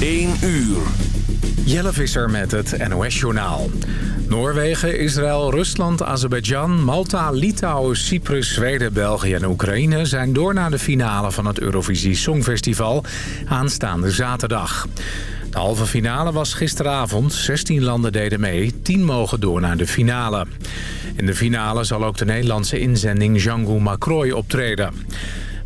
1 uur. Jelle Visser met het NOS-journaal. Noorwegen, Israël, Rusland, Azerbeidzjan, Malta, Litouwen, Cyprus, Zweden, België en Oekraïne... zijn door naar de finale van het Eurovisie Songfestival aanstaande zaterdag. De halve finale was gisteravond. 16 landen deden mee. 10 mogen door naar de finale. In de finale zal ook de Nederlandse inzending Django Macroy optreden.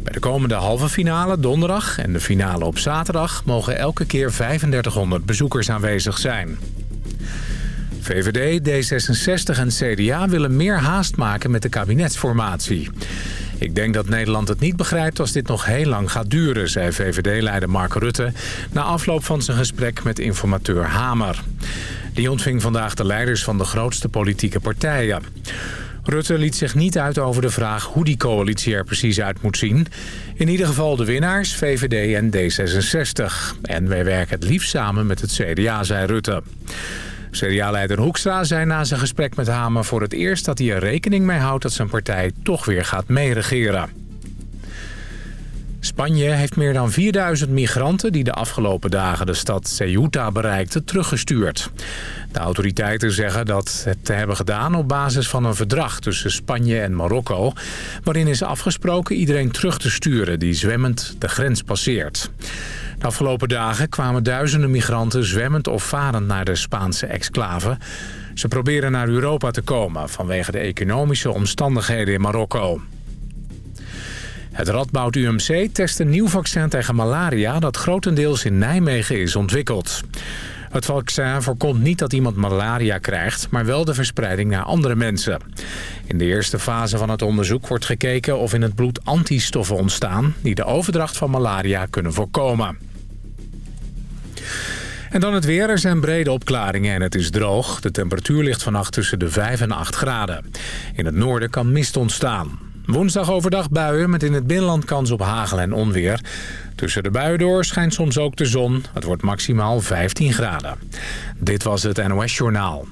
Bij de komende halve finale donderdag en de finale op zaterdag... mogen elke keer 3500 bezoekers aanwezig zijn. VVD, D66 en CDA willen meer haast maken met de kabinetsformatie. Ik denk dat Nederland het niet begrijpt als dit nog heel lang gaat duren... zei VVD-leider Mark Rutte na afloop van zijn gesprek met informateur Hamer. Die ontving vandaag de leiders van de grootste politieke partijen. Rutte liet zich niet uit over de vraag hoe die coalitie er precies uit moet zien. In ieder geval de winnaars, VVD en D66. En wij werken het liefst samen met het CDA, zei Rutte. CDA-leider Hoekstra zei na zijn gesprek met Hamer voor het eerst dat hij er rekening mee houdt dat zijn partij toch weer gaat meeregeren. Spanje heeft meer dan 4000 migranten die de afgelopen dagen de stad Ceuta bereikten teruggestuurd. De autoriteiten zeggen dat het te hebben gedaan op basis van een verdrag tussen Spanje en Marokko... waarin is afgesproken iedereen terug te sturen die zwemmend de grens passeert. De afgelopen dagen kwamen duizenden migranten zwemmend of varend naar de Spaanse exclave. Ze proberen naar Europa te komen vanwege de economische omstandigheden in Marokko. Het Radboud UMC test een nieuw vaccin tegen malaria dat grotendeels in Nijmegen is ontwikkeld. Het vaccin voorkomt niet dat iemand malaria krijgt, maar wel de verspreiding naar andere mensen. In de eerste fase van het onderzoek wordt gekeken of in het bloed antistoffen ontstaan... die de overdracht van malaria kunnen voorkomen. En dan het weer. Er zijn brede opklaringen en het is droog. De temperatuur ligt vannacht tussen de 5 en 8 graden. In het noorden kan mist ontstaan. Woensdag overdag buien met in het binnenland kans op hagel en onweer. Tussen de buien door schijnt soms ook de zon. Het wordt maximaal 15 graden. Dit was het NOS Journaal.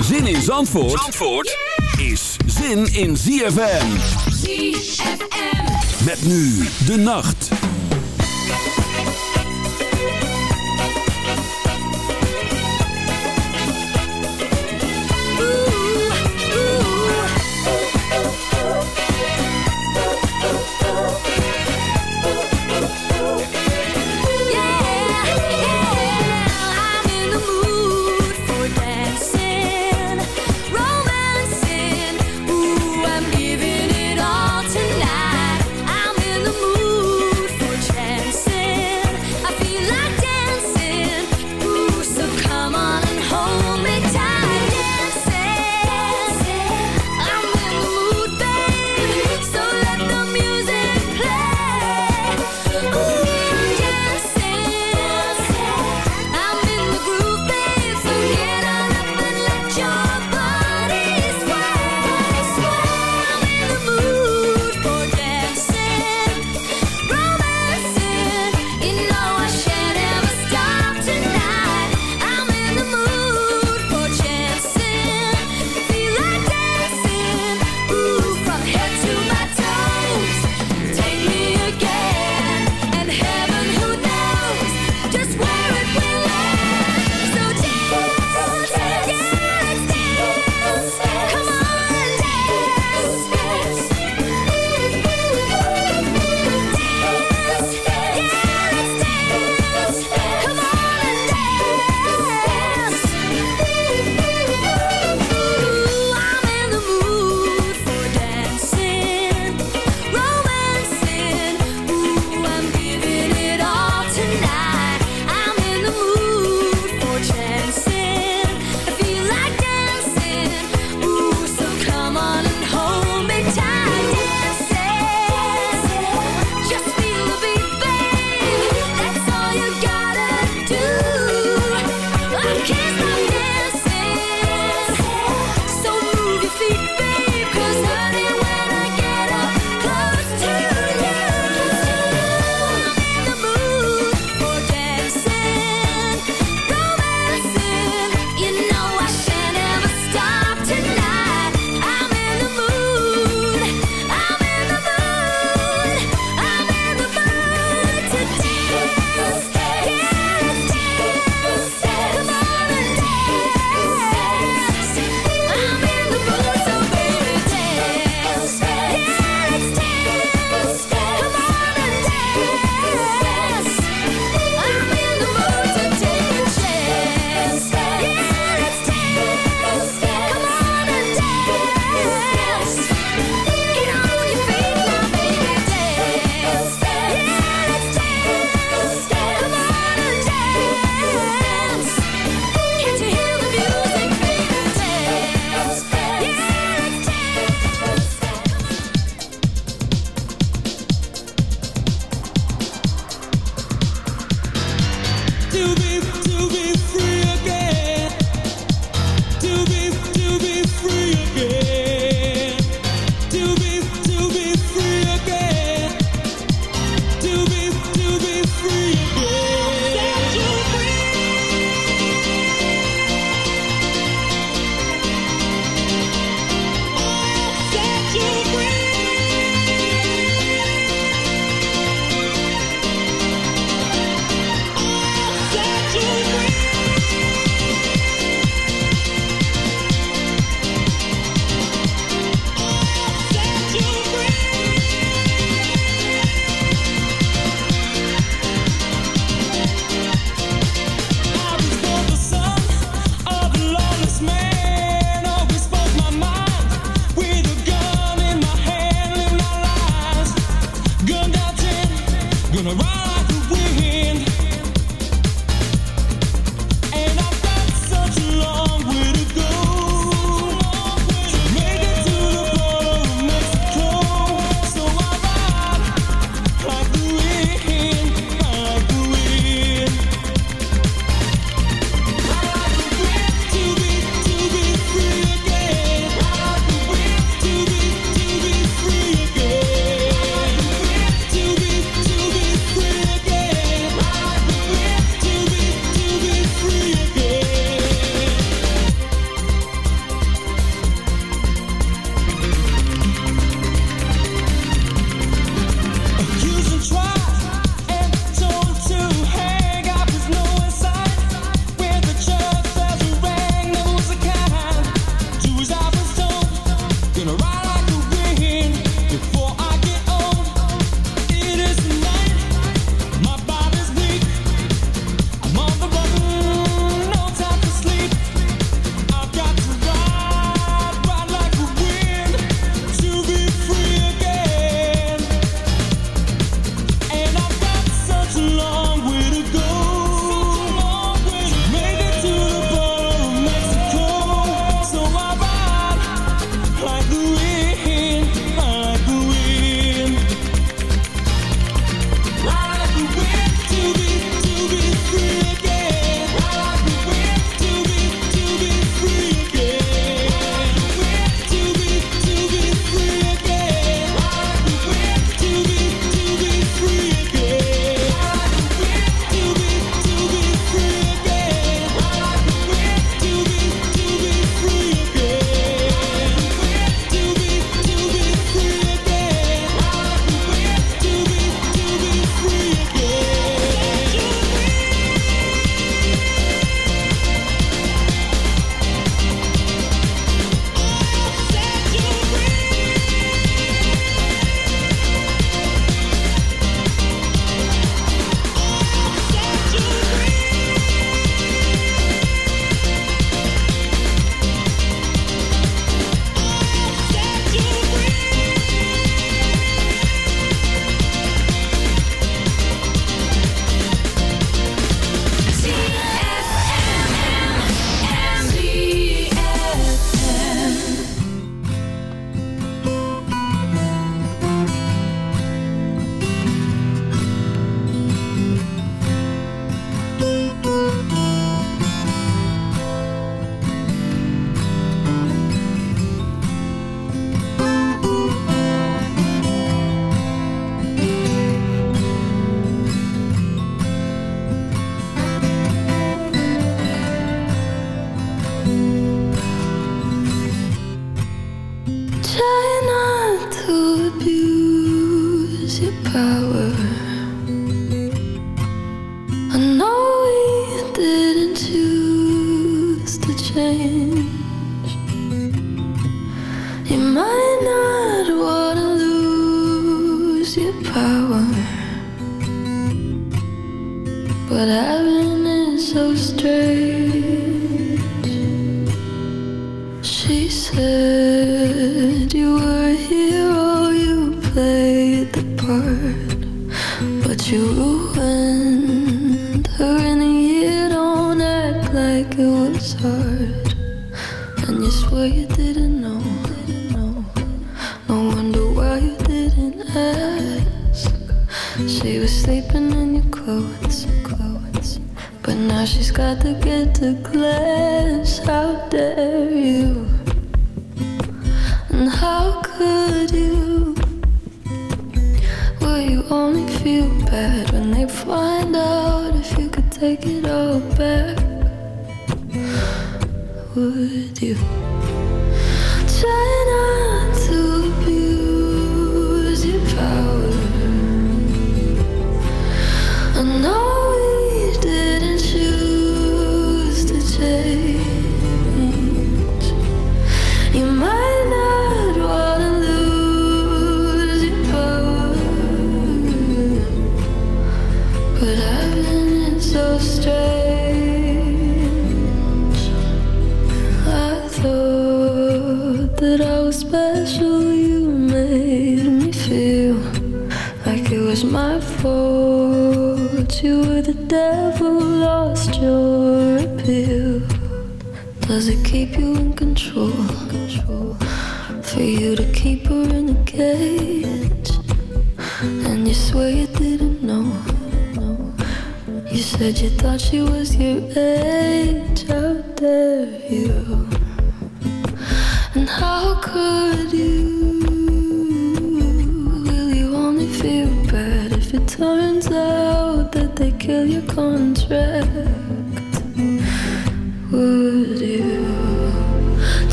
Zin in Zandvoort, Zandvoort is zin in ZFM. ZFM. Met nu de nacht. just wait.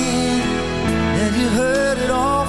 Denying that you heard it all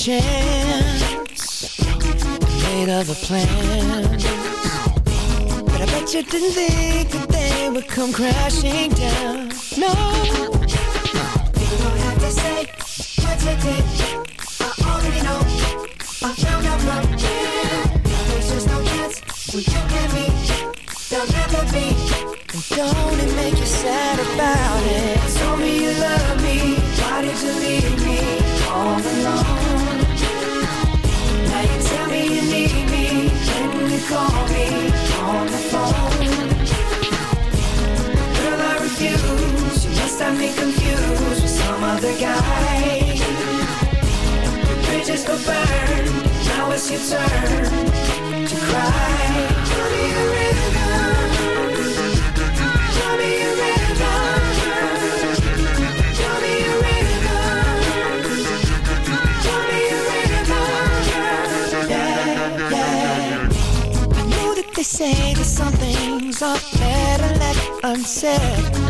chance. Made other plans. But I bet you didn't think that they would come crashing down. No. You don't have to say what you did. I already know. I found out from turn to cry. Me a me a me a me a. Yeah, yeah. Know that they say that some things are better left unsaid.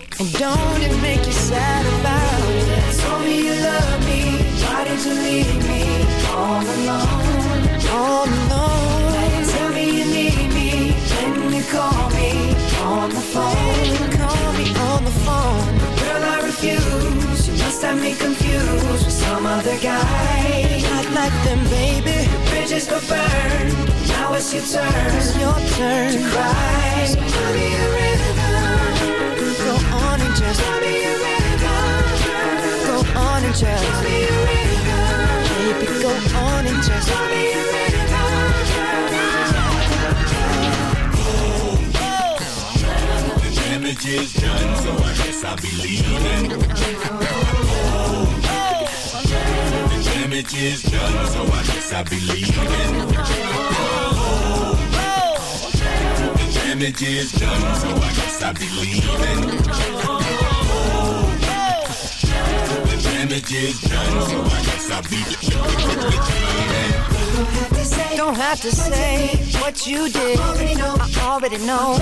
Don't it make you sad about it? Told me you love me. Leave me all alone? All alone. Tell me you need me. You call me on the phone. On the phone. Girl, I refuse. You must have me confused with some other guy. Not like them, baby. Bridges go burn. Now it's your turn. It's your turn to cry. So me a rhythm. Go on and just tell me a rhythm. Go on and just tell me a rhythm. Baby, go on and just tell me The damage is done, so I guess I'll be leaving. The damage is done, so I guess I'll be leaving. The damage is done, so I guess I'll be leaving. The damage is done, so I guess I'll be leaving. Don't have to say what you did. I already know. I already know.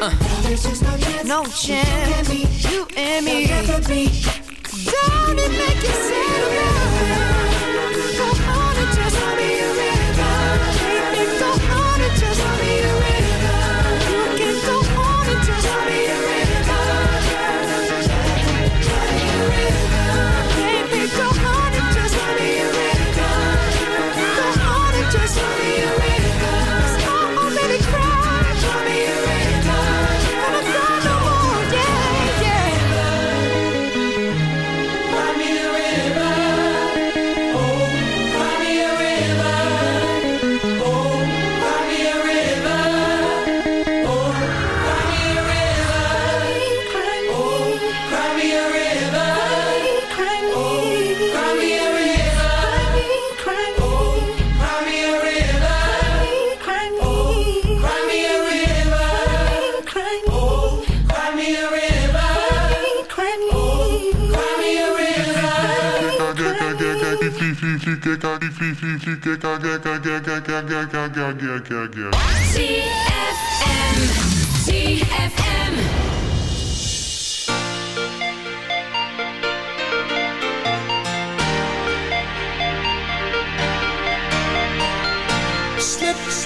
Uh, no chance. You and me. Don't it make you sad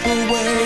away,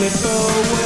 me so.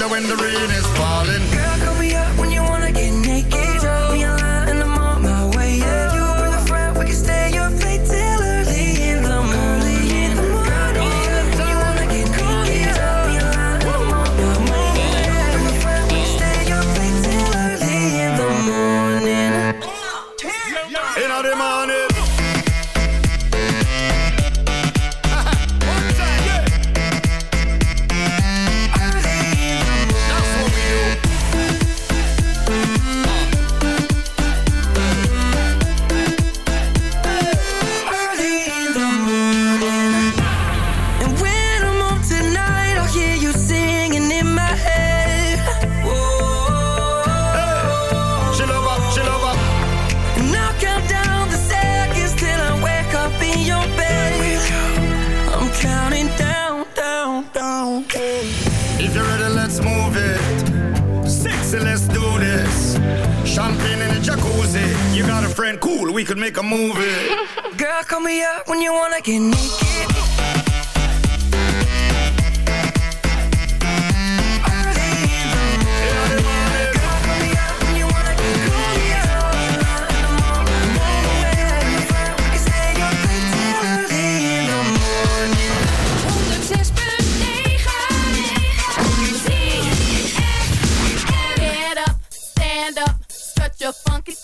The when the let's do this. Champagne in a jacuzzi. You got a friend, cool, we could make a movie. Girl, call me up when you wanna get naked.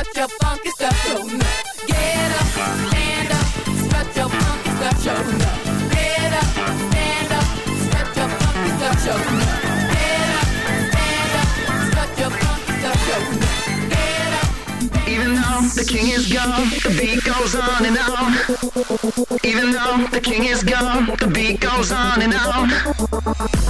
strut your funky stuff, show up. Get up, stand up, strut your funky stuff, show up. Get up, stand up, strut your funky stuff, show up. Get up, stand up, strut your funky stuff, show up. Even though the king is gone, the beat goes on and on. Even though the king is gone, the beat goes on and on.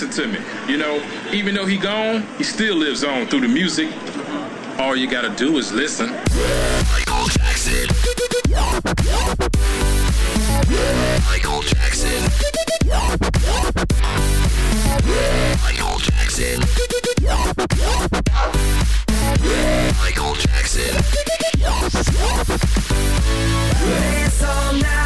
Listen to me. You know, even though he gone, he still lives on through the music. All you gotta do is listen. Michael Jackson. Michael Jackson. Michael Jackson. Michael Jackson. Dance all night,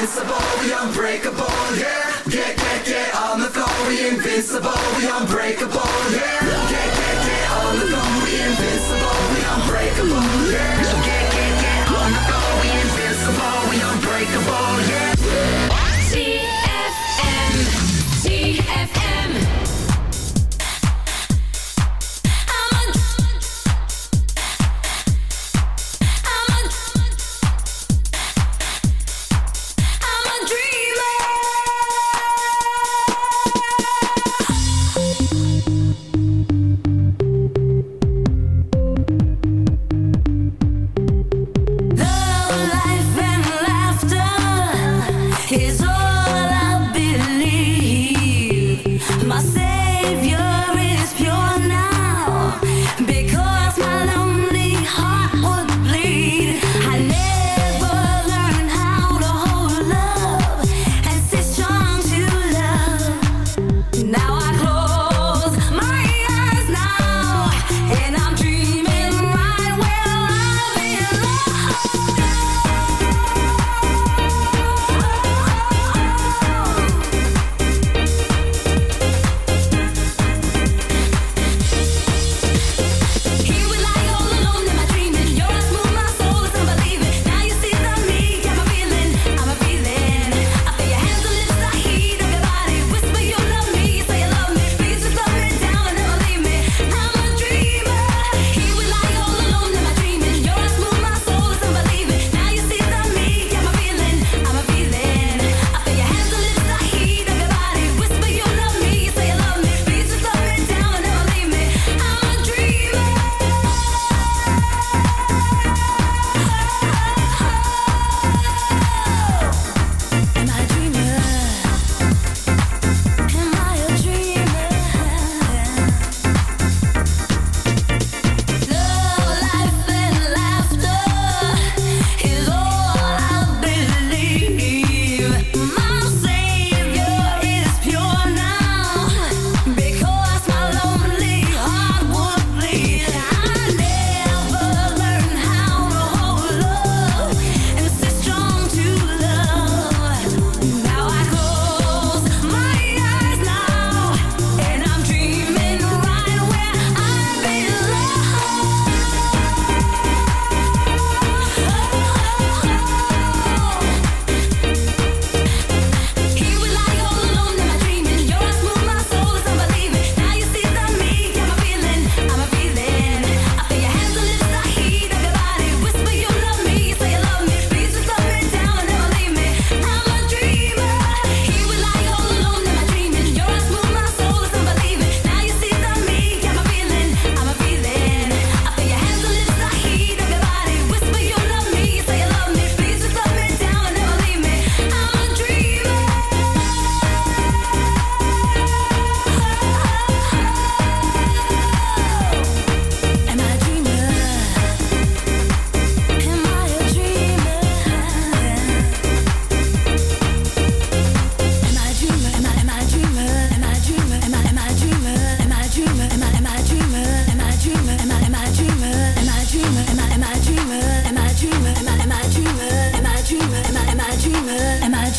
invincible, we unbreakable, yeah. Get, get, get on the floor. We invincible, we unbreakable, yeah. Get, get, get on the floor. We invincible, we unbreakable, yeah. So get, get, get on the floor. We invincible, we unbreakable, yeah.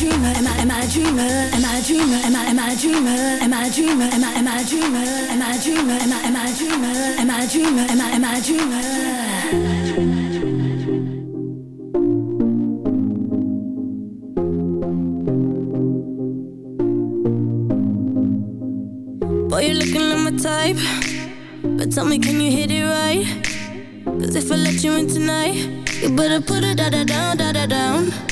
Dreamer? Am I am I a dreamer? Am I a dreamer? Am I am I a dreamer? Am I a dreamer? Am I am I a dreamer? Am I a dreamer? Am I am I a dreamer? Am I a dreamer? Am I am I a dreamer? Boy, you're looking like my type. But tell me, can you hit it right? Cause if I let you in tonight, you better put it da da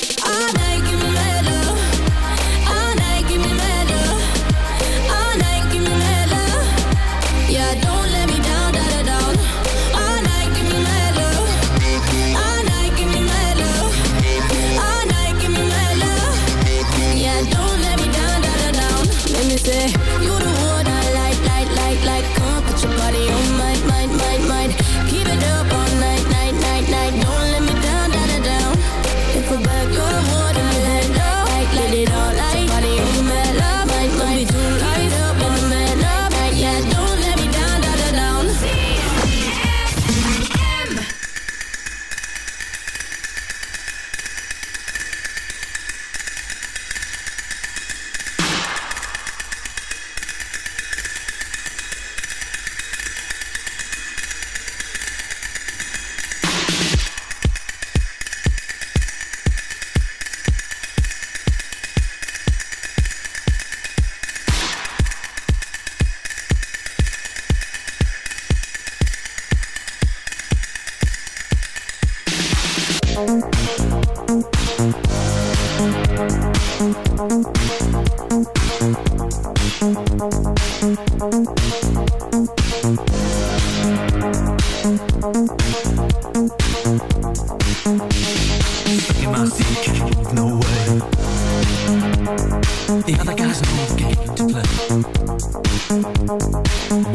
No way. The other guys the game to play.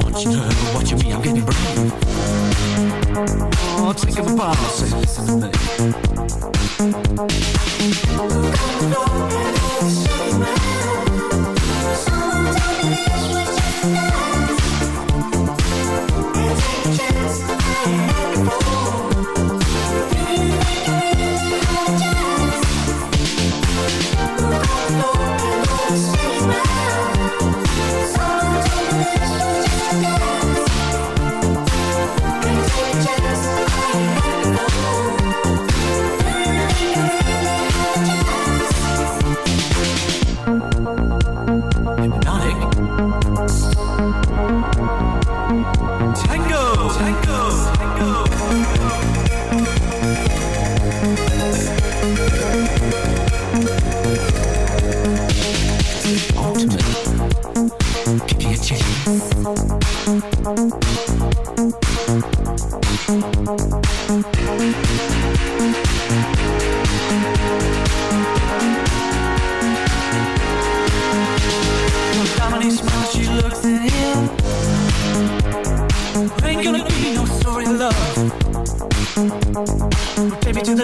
Watching her, watching me, I'm getting brave. Oh, take him apart, say, listen to me. Hypnotic.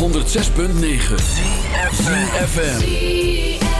106.9. FM.